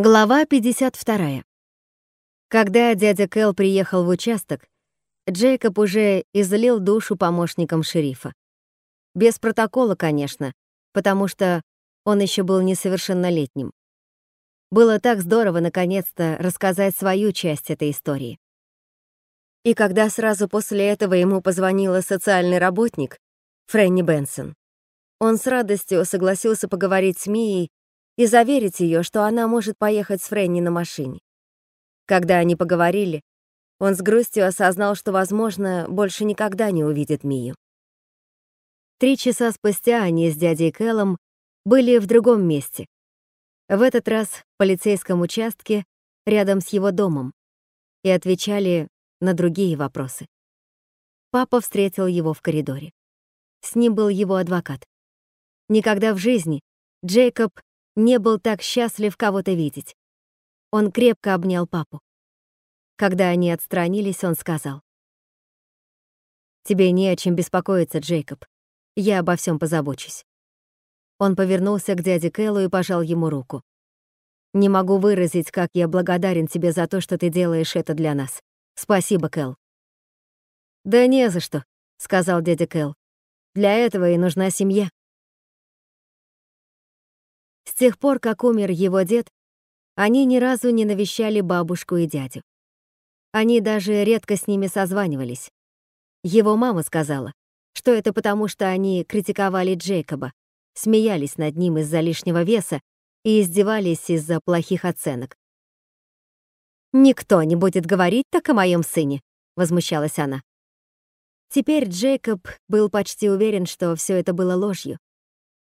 Глава 52. Когда дядя Кэл приехал в участок, Джейкоб уже излил душу помощникам шерифа. Без протокола, конечно, потому что он еще был несовершеннолетним. Было так здорово, наконец-то, рассказать свою часть этой истории. И когда сразу после этого ему позвонила социальный работник, Фрэнни Бенсон, он с радостью согласился поговорить с Мией и заверить ее, что она может поехать с Фрэнни на машине. Когда они поговорили, он с грустью осознал, что, возможно, больше никогда не увидит Мию. Три часа спустя они с дядей Кэллом были в другом месте. В этот раз в полицейском участке рядом с его домом и отвечали на другие вопросы. Папа встретил его в коридоре. С ним был его адвокат. Никогда в жизни Джейкоб не был так счастлив кого-то видеть. Он крепко обнял папу. Когда они отстранились, он сказал. «Тебе не о чем беспокоиться, Джейкоб. Я обо всем позабочусь». Он повернулся к дяде Кэллу и пожал ему руку. «Не могу выразить, как я благодарен тебе за то, что ты делаешь это для нас. Спасибо, Кэл». «Да не за что», — сказал дядя Кэл. «Для этого и нужна семья». Тех пор, как умер его дед, они ни разу не навещали бабушку и дядю. Они даже редко с ними созванивались. Его мама сказала, что это потому, что они критиковали Джейкоба, смеялись над ним из-за лишнего веса и издевались из-за плохих оценок. «Никто не будет говорить так о моем сыне», — возмущалась она. Теперь Джейкоб был почти уверен, что все это было ложью.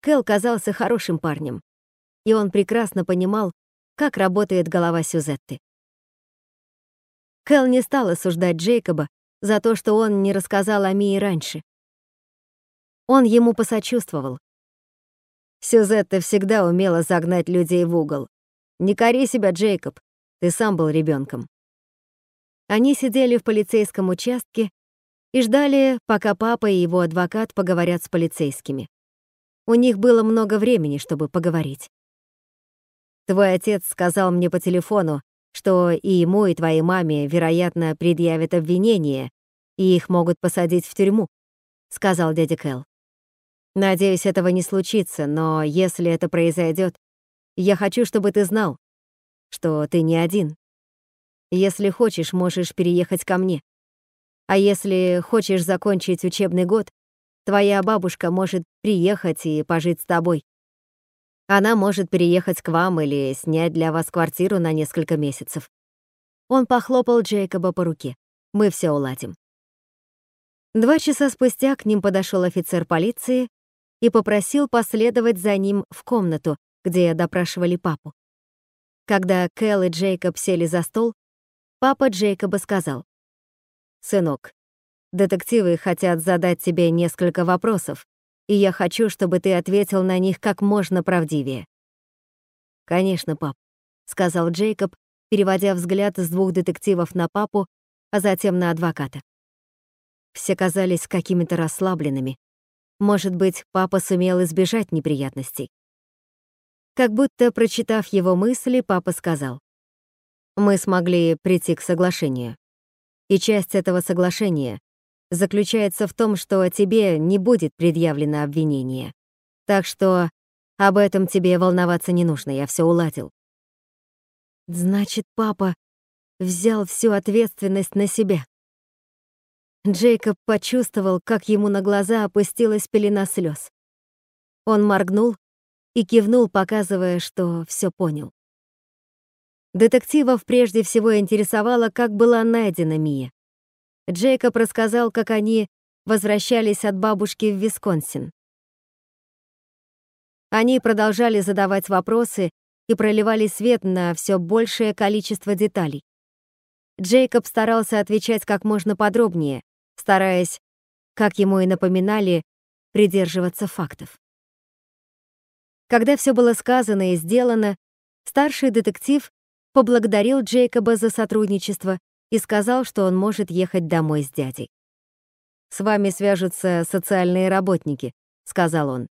Кэл казался хорошим парнем, и он прекрасно понимал, как работает голова Сюзетты. Кэл не стал осуждать Джейкоба за то, что он не рассказал о Мии раньше. Он ему посочувствовал. Сюзетта всегда умела загнать людей в угол. «Не кори себя, Джейкоб, ты сам был ребенком. Они сидели в полицейском участке и ждали, пока папа и его адвокат поговорят с полицейскими. У них было много времени, чтобы поговорить. Твой отец сказал мне по телефону, что и ему, и твоей маме, вероятно, предъявят обвинение, и их могут посадить в тюрьму», — сказал дядя Кэл. «Надеюсь, этого не случится, но если это произойдет, я хочу, чтобы ты знал, что ты не один. Если хочешь, можешь переехать ко мне. А если хочешь закончить учебный год, твоя бабушка может приехать и пожить с тобой. Она может переехать к вам или снять для вас квартиру на несколько месяцев. Он похлопал Джейкоба по руке. Мы все уладим. Два часа спустя к ним подошел офицер полиции и попросил последовать за ним в комнату, где допрашивали папу. Когда Кэл и Джейкоб сели за стол, папа Джейкоба сказал, «Сынок, детективы хотят задать тебе несколько вопросов, и я хочу, чтобы ты ответил на них как можно правдивее». «Конечно, пап», — сказал Джейкоб, переводя взгляд с двух детективов на папу, а затем на адвоката. Все казались какими-то расслабленными. Может быть, папа сумел избежать неприятностей. Как будто, прочитав его мысли, папа сказал, «Мы смогли прийти к соглашению. И часть этого соглашения заключается в том, что тебе не будет предъявлено обвинение. Так что об этом тебе волноваться не нужно, я все уладил. Значит, папа взял всю ответственность на себя. Джейкоб почувствовал, как ему на глаза опустилась пелена слез. Он моргнул и кивнул, показывая, что все понял. Детективов прежде всего интересовало, как была найдена Мия. Джейкоб рассказал, как они возвращались от бабушки в Висконсин. Они продолжали задавать вопросы и проливали свет на все большее количество деталей. Джейкоб старался отвечать как можно подробнее, стараясь, как ему и напоминали, придерживаться фактов. Когда все было сказано и сделано, старший детектив поблагодарил Джейкоба за сотрудничество и сказал, что он может ехать домой с дядей. «С вами свяжутся социальные работники», — сказал он.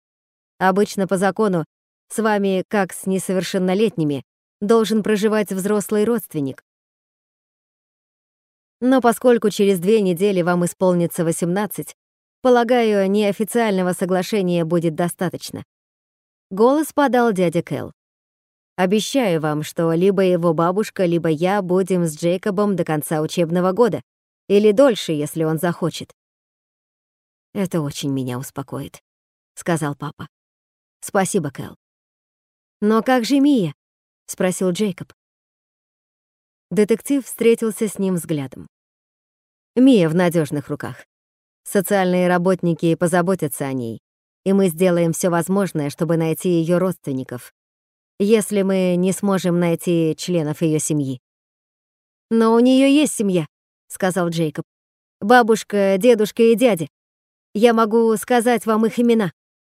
«Обычно по закону с вами, как с несовершеннолетними, должен проживать взрослый родственник. Но поскольку через две недели вам исполнится 18, полагаю, неофициального соглашения будет достаточно. Голос подал дядя Кэл. Обещаю вам, что либо его бабушка, либо я будем с Джейкобом до конца учебного года, или дольше, если он захочет. Это очень меня успокоит, сказал папа. Спасибо, Кэл. Но как же Мия? спросил Джейкоб. Детектив встретился с ним взглядом. Мия в надежных руках. Социальные работники позаботятся о ней, и мы сделаем все возможное, чтобы найти ее родственников, если мы не сможем найти членов ее семьи. «Но у нее есть семья», — сказал Джейкоб. «Бабушка, дедушка и дядя. Я могу сказать вам их имена».